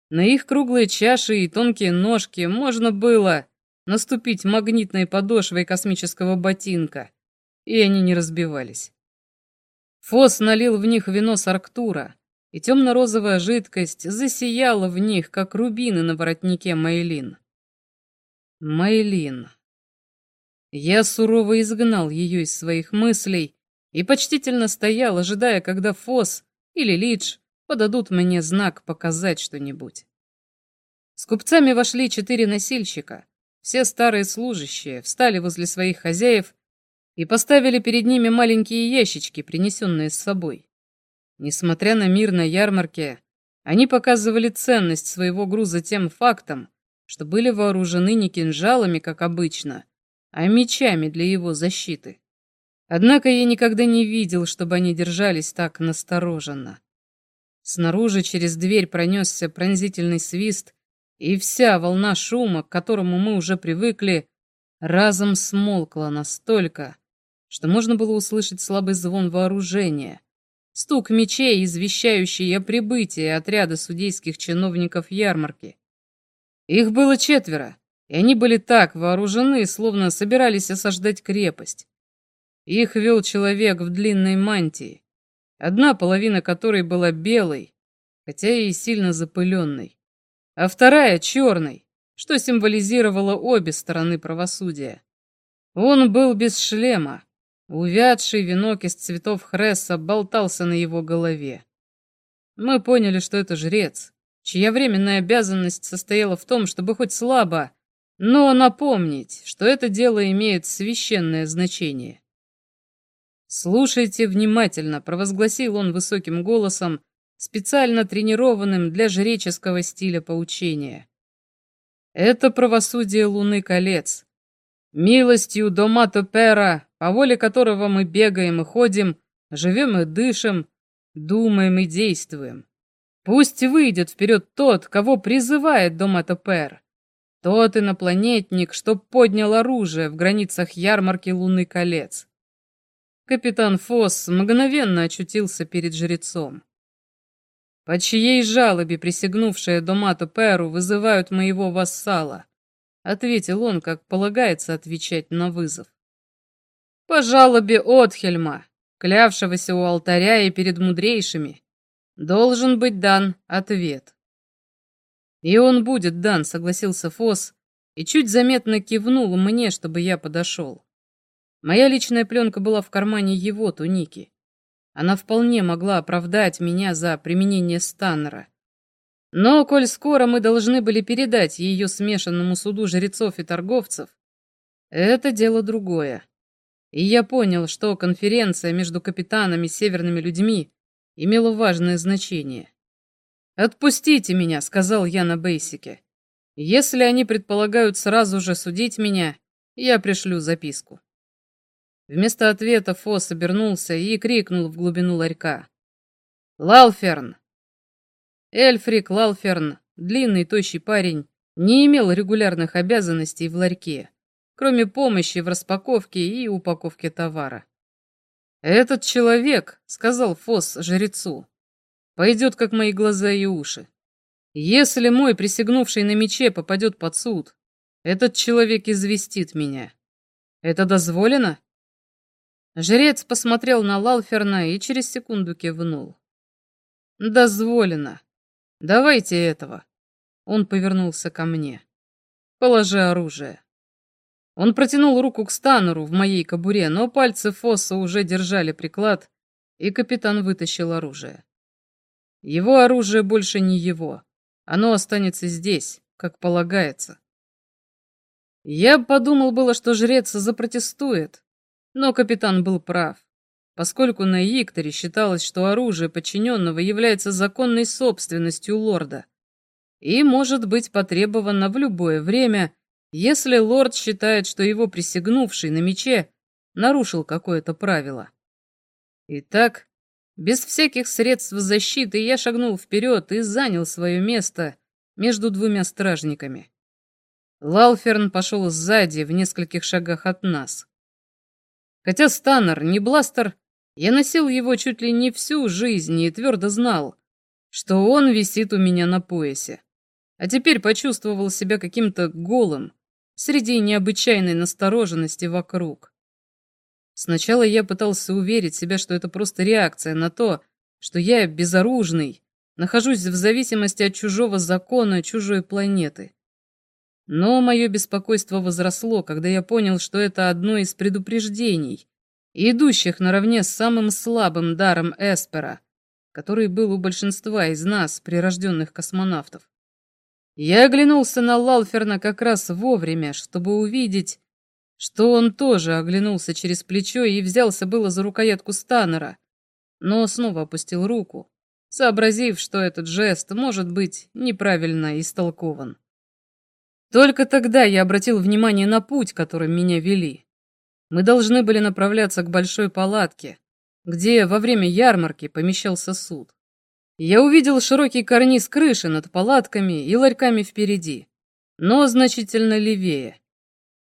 На их круглые чаши и тонкие ножки можно было наступить магнитной подошвой космического ботинка, и они не разбивались. Фос налил в них вино с Арктура, и темно-розовая жидкость засияла в них, как рубины на воротнике Мейлин. Мейлин. Я сурово изгнал ее из своих мыслей и почтительно стоял, ожидая, когда Фос или Лидж подадут мне знак показать что-нибудь. С купцами вошли четыре носильщика. Все старые служащие встали возле своих хозяев и поставили перед ними маленькие ящички, принесенные с собой. Несмотря на мир на ярмарке, они показывали ценность своего груза тем фактом, что были вооружены не кинжалами, как обычно, а мечами для его защиты. Однако я никогда не видел, чтобы они держались так настороженно. Снаружи через дверь пронесся пронзительный свист, и вся волна шума, к которому мы уже привыкли, разом смолкла настолько, что можно было услышать слабый звон вооружения, стук мечей, извещающий о прибытии отряда судейских чиновников ярмарки. Их было четверо, и они были так вооружены, словно собирались осаждать крепость. Их вел человек в длинной мантии, одна половина которой была белой, хотя и сильно запыленной, а вторая — черной, что символизировало обе стороны правосудия. Он был без шлема, Увядший венок из цветов хресса болтался на его голове. Мы поняли, что это жрец, чья временная обязанность состояла в том, чтобы хоть слабо, но напомнить, что это дело имеет священное значение. «Слушайте внимательно», — провозгласил он высоким голосом, специально тренированным для жреческого стиля поучения. «Это правосудие Луны Колец, Милостью Домато Пера, по воле которого мы бегаем и ходим, живем и дышим, думаем и действуем. Пусть выйдет вперед тот, кого призывает Домато Пер. Тот инопланетник, что поднял оружие в границах ярмарки Лунный колец. Капитан Фосс мгновенно очутился перед жрецом. По чьей жалобе присягнувшие Домато Перу вызывают моего вассала? Ответил он, как полагается отвечать на вызов. По жалобе Отхельма, клявшегося у алтаря и перед мудрейшими, должен быть дан ответ. И он будет дан, согласился Фос, и чуть заметно кивнул мне, чтобы я подошел. Моя личная пленка была в кармане его туники. Она вполне могла оправдать меня за применение Станнера. Но, коль скоро мы должны были передать ее смешанному суду жрецов и торговцев, это дело другое. И я понял, что конференция между капитанами северными людьми имела важное значение. «Отпустите меня», — сказал я на Бейсике. «Если они предполагают сразу же судить меня, я пришлю записку». Вместо ответа Фос обернулся и крикнул в глубину ларька. «Лалферн!» Эльфрик Лалферн, длинный тощий парень, не имел регулярных обязанностей в ларьке, кроме помощи в распаковке и упаковке товара. «Этот человек», — сказал Фос жрецу, — «пойдет, как мои глаза и уши. Если мой присягнувший на мече попадет под суд, этот человек известит меня. Это дозволено?» Жрец посмотрел на Лалферна и через секунду кивнул. «Дозволено. Давайте этого». Он повернулся ко мне. «Положи оружие». Он протянул руку к Станеру в моей кобуре, но пальцы Фосса уже держали приклад, и капитан вытащил оружие. Его оружие больше не его. Оно останется здесь, как полагается. Я подумал было, что жрец запротестует, но капитан был прав, поскольку на Икторе считалось, что оружие подчиненного является законной собственностью лорда и может быть потребовано в любое время, если лорд считает, что его присягнувший на мече нарушил какое-то правило. Итак, без всяких средств защиты я шагнул вперед и занял свое место между двумя стражниками. Лалферн пошел сзади, в нескольких шагах от нас. Хотя Станнер не бластер, я носил его чуть ли не всю жизнь и твердо знал, что он висит у меня на поясе. А теперь почувствовал себя каким-то голым среди необычайной настороженности вокруг. Сначала я пытался уверить себя, что это просто реакция на то, что я безоружный, нахожусь в зависимости от чужого закона чужой планеты. Но мое беспокойство возросло, когда я понял, что это одно из предупреждений, идущих наравне с самым слабым даром Эспера, который был у большинства из нас, прирожденных космонавтов. Я оглянулся на Лалферна как раз вовремя, чтобы увидеть, что он тоже оглянулся через плечо и взялся было за рукоятку Станнера, но снова опустил руку, сообразив, что этот жест может быть неправильно истолкован. Только тогда я обратил внимание на путь, которым меня вели. Мы должны были направляться к большой палатке, где во время ярмарки помещался суд. Я увидел широкий карниз крыши над палатками и ларьками впереди, но значительно левее.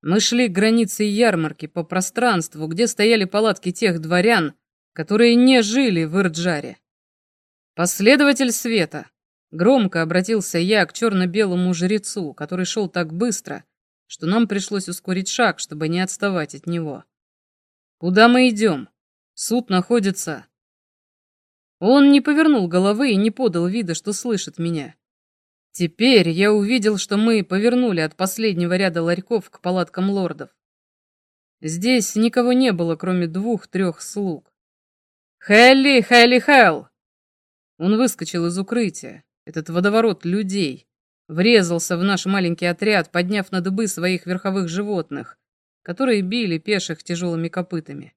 Мы шли к границе ярмарки по пространству, где стояли палатки тех дворян, которые не жили в Ирджаре. Последователь света, Громко обратился я к черно-белому жрецу, который шел так быстро, что нам пришлось ускорить шаг, чтобы не отставать от него. «Куда мы идем? Суд находится...» Он не повернул головы и не подал вида, что слышит меня. Теперь я увидел, что мы повернули от последнего ряда ларьков к палаткам лордов. Здесь никого не было, кроме двух-трех слуг. «Хелли, Хелли, Хелл!» Он выскочил из укрытия, этот водоворот людей, врезался в наш маленький отряд, подняв на дыбы своих верховых животных, которые били пеших тяжелыми копытами.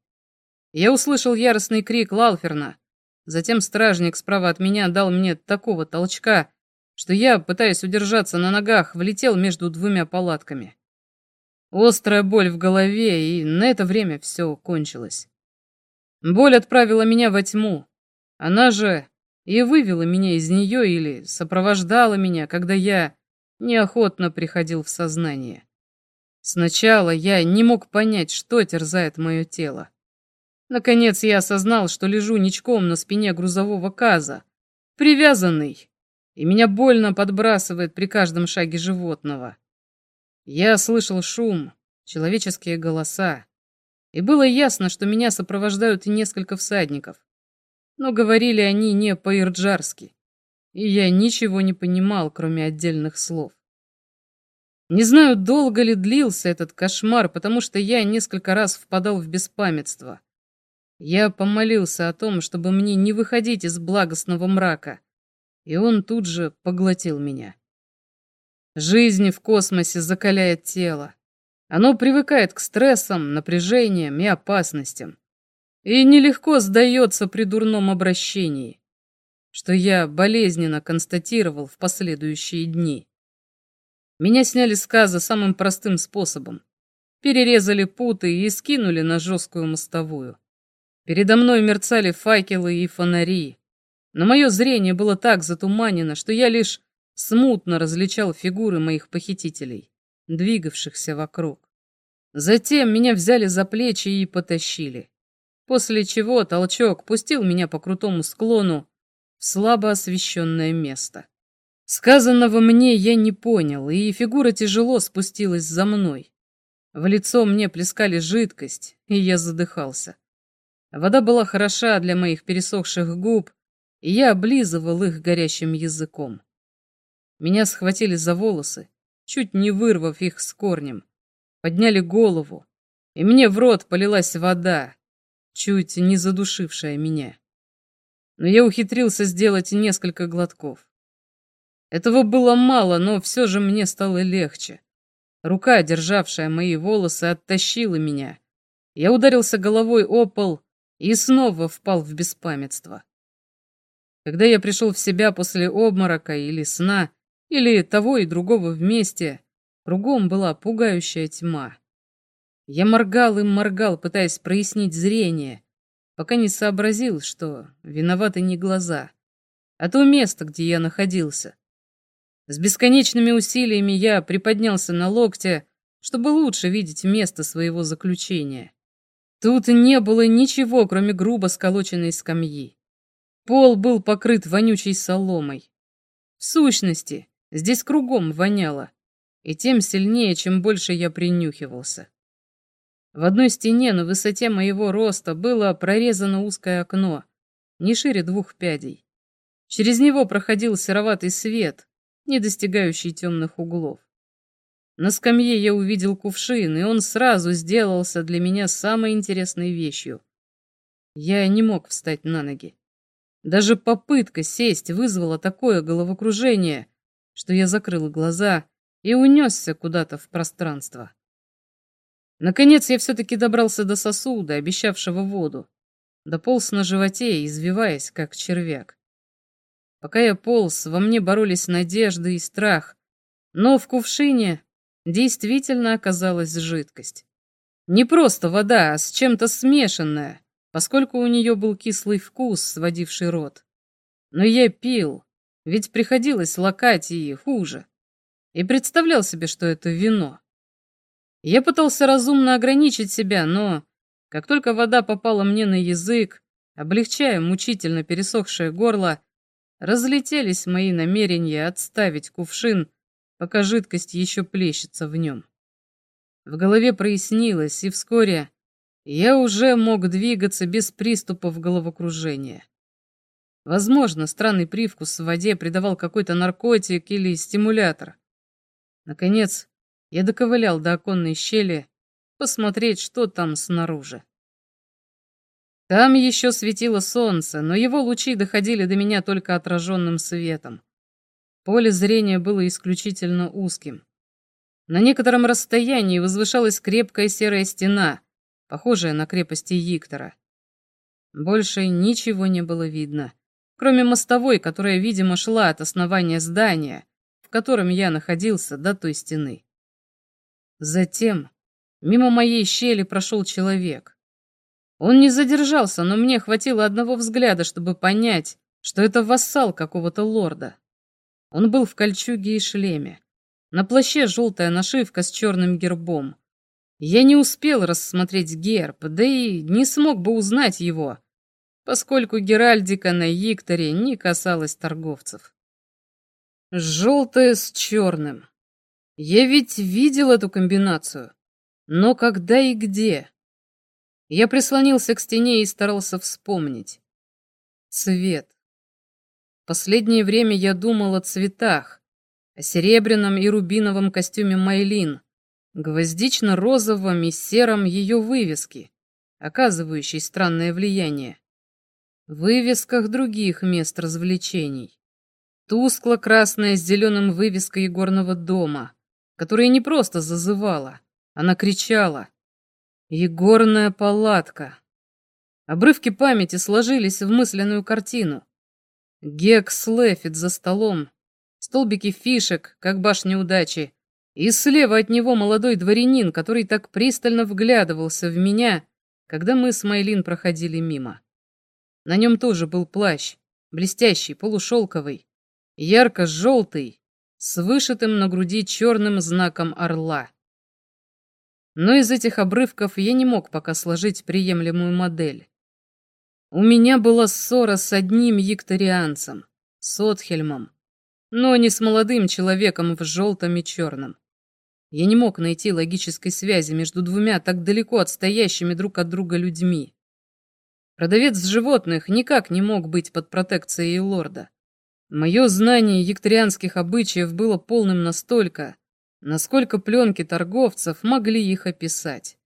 Я услышал яростный крик Лалферна. Затем стражник справа от меня дал мне такого толчка, что я, пытаясь удержаться на ногах, влетел между двумя палатками. Острая боль в голове, и на это время все кончилось. Боль отправила меня во тьму. Она же и вывела меня из нее или сопровождала меня, когда я неохотно приходил в сознание. Сначала я не мог понять, что терзает мое тело. Наконец я осознал, что лежу ничком на спине грузового каза, привязанный, и меня больно подбрасывает при каждом шаге животного. Я слышал шум, человеческие голоса, и было ясно, что меня сопровождают и несколько всадников. Но говорили они не по-ирджарски, и я ничего не понимал, кроме отдельных слов. Не знаю, долго ли длился этот кошмар, потому что я несколько раз впадал в беспамятство. Я помолился о том, чтобы мне не выходить из благостного мрака, и он тут же поглотил меня. Жизнь в космосе закаляет тело. Оно привыкает к стрессам, напряжениям и опасностям. И нелегко сдается при дурном обращении, что я болезненно констатировал в последующие дни. Меня сняли с каза самым простым способом. Перерезали путы и скинули на жесткую мостовую. Передо мной мерцали факелы и фонари. Но мое зрение было так затуманено, что я лишь смутно различал фигуры моих похитителей двигавшихся вокруг. Затем меня взяли за плечи и потащили. После чего толчок пустил меня по крутому склону в слабо освещенное место. Сказанного мне я не понял, и фигура тяжело спустилась за мной. В лицо мне плескали жидкость, и я задыхался. Вода была хороша для моих пересохших губ, и я облизывал их горящим языком. Меня схватили за волосы, чуть не вырвав их с корнем. Подняли голову, и мне в рот полилась вода, чуть не задушившая меня. Но я ухитрился сделать несколько глотков. Этого было мало, но все же мне стало легче. Рука, державшая мои волосы, оттащила меня. Я ударился головой о пол и снова впал в беспамятство. Когда я пришел в себя после обморока или сна, или того и другого вместе. Кругом была пугающая тьма. Я моргал и моргал, пытаясь прояснить зрение, пока не сообразил, что виноваты не глаза, а то место, где я находился. С бесконечными усилиями я приподнялся на локте, чтобы лучше видеть место своего заключения. Тут не было ничего, кроме грубо сколоченной скамьи. Пол был покрыт вонючей соломой. В сущности, Здесь кругом воняло, и тем сильнее, чем больше я принюхивался. В одной стене на высоте моего роста было прорезано узкое окно, не шире двух пядей. Через него проходил сероватый свет, не достигающий темных углов. На скамье я увидел кувшин, и он сразу сделался для меня самой интересной вещью. Я не мог встать на ноги. Даже попытка сесть вызвала такое головокружение, что я закрыл глаза и унесся куда-то в пространство. Наконец я все-таки добрался до сосуда, обещавшего воду. Дополз на животе, извиваясь, как червяк. Пока я полз, во мне боролись надежда и страх, но в кувшине действительно оказалась жидкость. Не просто вода, а с чем-то смешанная, поскольку у нее был кислый вкус, сводивший рот. Но я пил, ведь приходилось лакать и хуже. И представлял себе, что это вино. Я пытался разумно ограничить себя, но как только вода попала мне на язык, облегчая мучительно пересохшее горло, разлетелись мои намерения отставить кувшин, пока жидкость еще плещется в нем. В голове прояснилось, и вскоре я уже мог двигаться без приступов головокружения. Возможно, странный привкус в воде придавал какой-то наркотик или стимулятор. Наконец, я доковылял до оконной щели посмотреть, что там снаружи. Там еще светило солнце, но его лучи доходили до меня только отраженным светом. Поле зрения было исключительно узким. На некотором расстоянии возвышалась крепкая серая стена, похожая на крепости Иктора. Больше ничего не было видно кроме мостовой, которая, видимо, шла от основания здания, в котором я находился, до той стены. Затем мимо моей щели прошел человек. Он не задержался, но мне хватило одного взгляда, чтобы понять, что это вассал какого-то лорда. Он был в кольчуге и шлеме. На плаще желтая нашивка с черным гербом. Я не успел рассмотреть герб, да и не смог бы узнать его, поскольку геральдика на Якторе не касалась торговцев. Желтое с черным. Я ведь видел эту комбинацию. Но когда и где? Я прислонился к стене и старался вспомнить. Цвет. Последнее время я думал о цветах, о серебряном и рубиновом костюме Майлин, гвоздично-розовом и сером ее вывески, оказывающей странное влияние. Вывесках других мест развлечений. Тускло-красная с зеленым вывеской игорного дома, которая не просто зазывала, она кричала. Егорная палатка. Обрывки памяти сложились в мысленную картину. Гекс Лефит за столом, столбики фишек, как башня удачи, и слева от него молодой дворянин, который так пристально вглядывался в меня, когда мы с Майлин проходили мимо. На нем тоже был плащ, блестящий, полушелковый, ярко-желтый, с вышитым на груди черным знаком орла. Но из этих обрывков я не мог пока сложить приемлемую модель. У меня была ссора с одним екторианцем, с Отхельмом, но не с молодым человеком в желтом и черном. Я не мог найти логической связи между двумя так далеко отстоящими друг от друга людьми. Продавец животных никак не мог быть под протекцией лорда. Мое знание екторианских обычаев было полным настолько, насколько пленки торговцев могли их описать.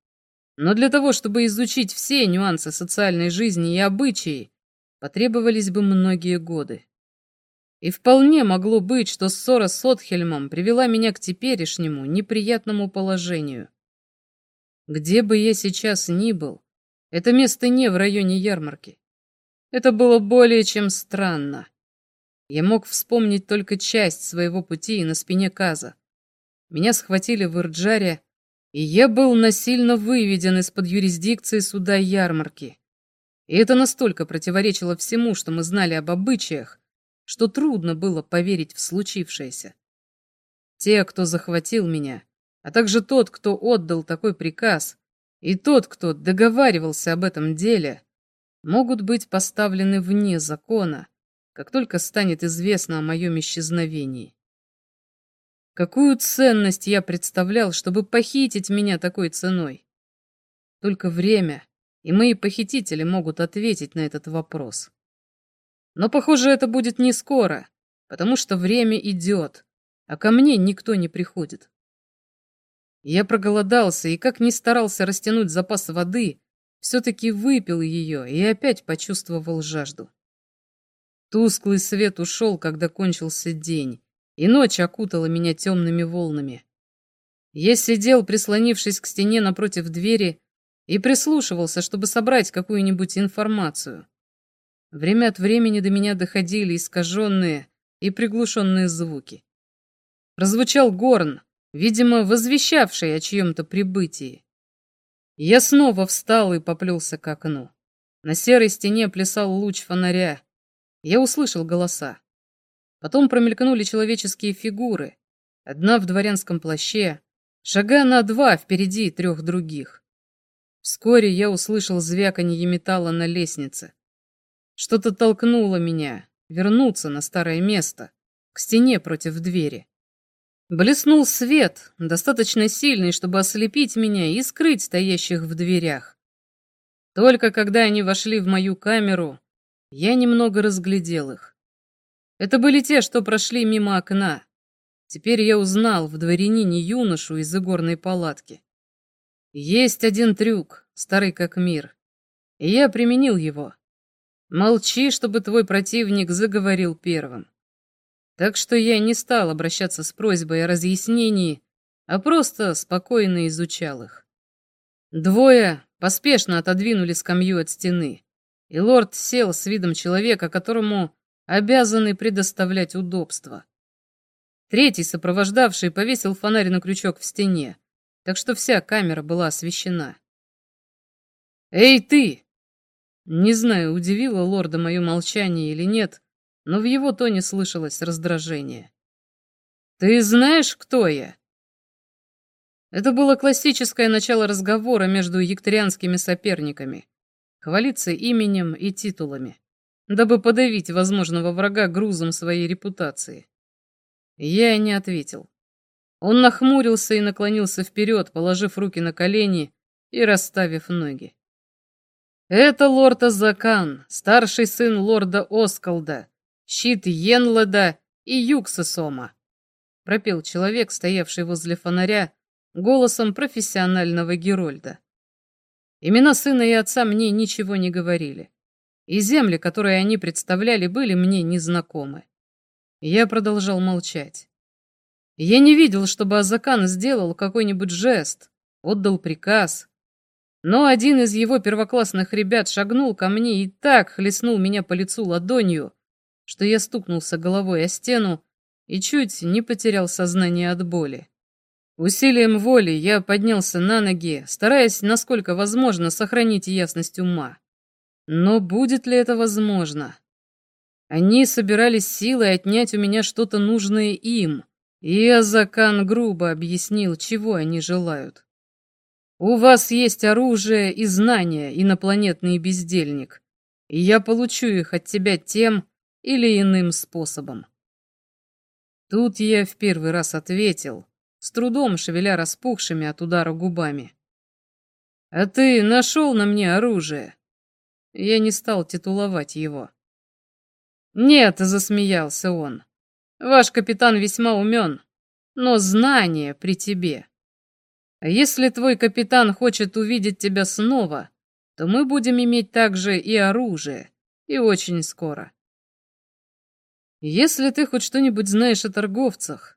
Но для того, чтобы изучить все нюансы социальной жизни и обычаи, потребовались бы многие годы. И вполне могло быть, что ссора с Отхельмом привела меня к теперешнему неприятному положению. Где бы я сейчас ни был, это место не в районе ярмарки. Это было более чем странно. Я мог вспомнить только часть своего пути и на спине Каза. Меня схватили в Ирджаре, и я был насильно выведен из-под юрисдикции суда ярмарки. И это настолько противоречило всему, что мы знали об обычаях, что трудно было поверить в случившееся. Те, кто захватил меня, а также тот, кто отдал такой приказ, и тот, кто договаривался об этом деле, могут быть поставлены вне закона, как только станет известно о моем исчезновении. Какую ценность я представлял, чтобы похитить меня такой ценой? Только время и мои похитители могут ответить на этот вопрос. Но, похоже, это будет не скоро, потому что время идет, а ко мне никто не приходит. Я проголодался и, как ни старался растянуть запас воды, все-таки выпил ее и опять почувствовал жажду. Тусклый свет ушел, когда кончился день, и ночь окутала меня темными волнами. Я сидел, прислонившись к стене напротив двери, и прислушивался, чтобы собрать какую-нибудь информацию. Время от времени до меня доходили искаженные и приглушенные звуки. Прозвучал горн, видимо, возвещавший о чьем-то прибытии. Я снова встал и поплелся к окну. На серой стене плясал луч фонаря. Я услышал голоса. Потом промелькнули человеческие фигуры. Одна в дворянском плаще, шага на два впереди трех других. Вскоре я услышал звяканье металла на лестнице. Что-то толкнуло меня вернуться на старое место, к стене против двери. Блеснул свет, достаточно сильный, чтобы ослепить меня и скрыть стоящих в дверях. Только когда они вошли в мою камеру, я немного разглядел их. Это были те, что прошли мимо окна. Теперь я узнал в дворянине юношу из игорной палатки. Есть один трюк, старый как мир. И я применил его. Молчи, чтобы твой противник заговорил первым. Так что я не стал обращаться с просьбой о разъяснении, а просто спокойно изучал их. Двое поспешно отодвинули скамью от стены, и лорд сел с видом человека, которому обязаны предоставлять удобства. Третий, сопровождавший, повесил фонарь на крючок в стене, так что вся камера была освещена. «Эй, ты!» Не знаю, удивило лорда мое молчание или нет, но в его тоне слышалось раздражение. «Ты знаешь, кто я?» Это было классическое начало разговора между ектарианскими соперниками. Хвалиться именем и титулами, дабы подавить возможного врага грузом своей репутации. Я не ответил. Он нахмурился и наклонился вперед, положив руки на колени и расставив ноги. «Это лорд Азакан, старший сын лорда Оскалда, щит Йенледа и Юксесома», пропел человек, стоявший возле фонаря, голосом профессионального Герольда. Имена сына и отца мне ничего не говорили, и земли, которые они представляли, были мне незнакомы. Я продолжал молчать. Я не видел, чтобы Азакан сделал какой-нибудь жест, отдал приказ, но один из его первоклассных ребят шагнул ко мне и так хлестнул меня по лицу ладонью, что я стукнулся головой о стену и чуть не потерял сознание от боли. Усилием воли я поднялся на ноги, стараясь, насколько возможно, сохранить ясность ума. Но будет ли это возможно? Они собирались силой отнять у меня что-то нужное им, и Азакан грубо объяснил, чего они желают. У вас есть оружие и знания, инопланетный бездельник, и я получу их от тебя тем или иным способом. Тут я в первый раз ответил, с трудом шевеля распухшими от удара губами. «А ты нашел на мне оружие?» Я не стал титуловать его. «Нет», — засмеялся он, — «ваш капитан весьма умен, но знание при тебе. А если твой капитан хочет увидеть тебя снова, то мы будем иметь также и оружие, и очень скоро. Если ты хоть что-нибудь знаешь о торговцах,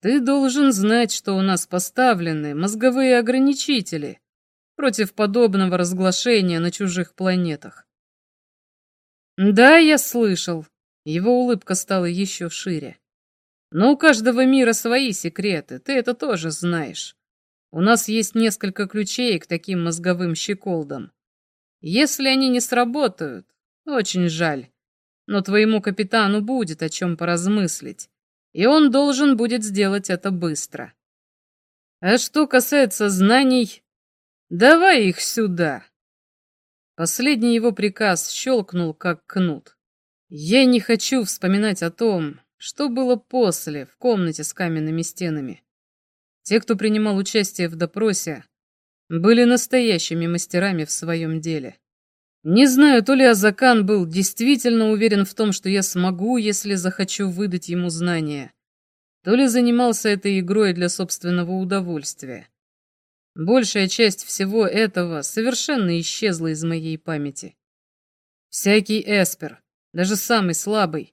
ты должен знать, что у нас поставлены мозговые ограничители против подобного разглашения на чужих планетах. Да, я слышал. Его улыбка стала еще шире. Но у каждого мира свои секреты, ты это тоже знаешь. У нас есть несколько ключей к таким мозговым щеколдам. Если они не сработают, очень жаль. Но твоему капитану будет о чем поразмыслить, и он должен будет сделать это быстро. А что касается знаний, давай их сюда. Последний его приказ щелкнул, как кнут. Я не хочу вспоминать о том, что было после, в комнате с каменными стенами. Те, кто принимал участие в допросе, были настоящими мастерами в своем деле. Не знаю, то ли Азакан был действительно уверен в том, что я смогу, если захочу выдать ему знания, то ли занимался этой игрой для собственного удовольствия. Большая часть всего этого совершенно исчезла из моей памяти. Всякий эспер, даже самый слабый,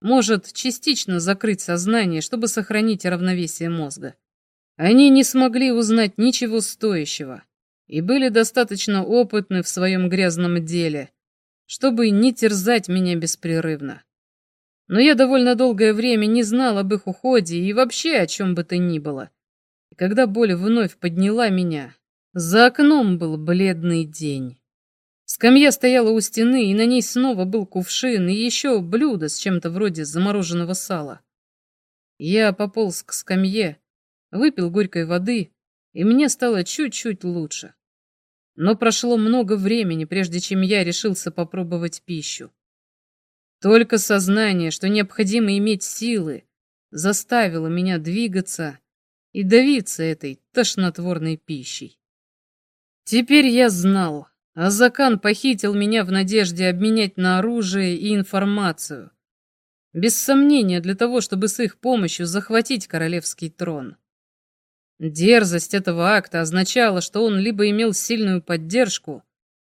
может частично закрыть сознание, чтобы сохранить равновесие мозга. Они не смогли узнать ничего стоящего и были достаточно опытны в своем грязном деле, чтобы не терзать меня беспрерывно. Но я довольно долгое время не знал об их уходе и вообще о чем бы то ни было. И когда боль вновь подняла меня, за окном был бледный день. Скамья стояла у стены, и на ней снова был кувшин и еще блюдо с чем-то вроде замороженного сала. Я пополз к скамье, выпил горькой воды, и мне стало чуть-чуть лучше. Но прошло много времени, прежде чем я решился попробовать пищу. Только сознание, что необходимо иметь силы, заставило меня двигаться и давиться этой тошнотворной пищей. Теперь я знал, Азакан похитил меня в надежде обменять на оружие и информацию. Без сомнения, для того, чтобы с их помощью захватить королевский трон. Дерзость этого акта означала, что он либо имел сильную поддержку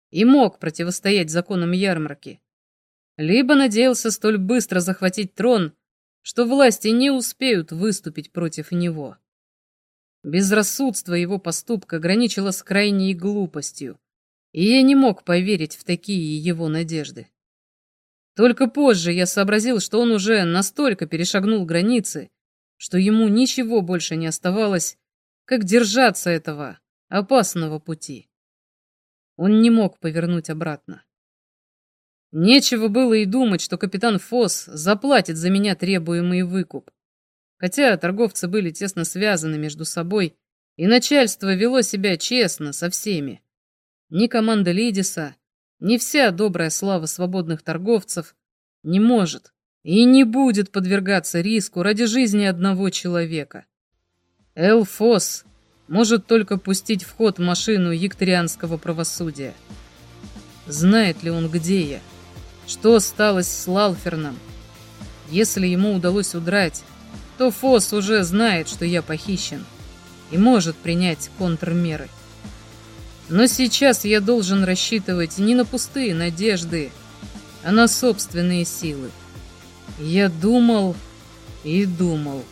и мог противостоять законам ярмарки, либо надеялся столь быстро захватить трон, что власти не успеют выступить против него. Безрассудство его поступка граничило с крайней глупостью, и я не мог поверить в такие его надежды. Только позже я сообразил, что он уже настолько перешагнул границы, что ему ничего больше не оставалось, как держаться этого опасного пути. Он не мог повернуть обратно. Нечего было и думать, что капитан Фосс заплатит за меня требуемый выкуп. Хотя торговцы были тесно связаны между собой, и начальство вело себя честно со всеми. Ни команда Лидиса, ни вся добрая слава свободных торговцев не может и не будет подвергаться риску ради жизни одного человека. Эл Фосс может только пустить в ход машину ектарианского правосудия. Знает ли он, где я? Что сталось с Лалферном? Если ему удалось удрать, то Фосс уже знает, что я похищен и может принять контрмеры. Но сейчас я должен рассчитывать не на пустые надежды, а на собственные силы. Я думал и думал.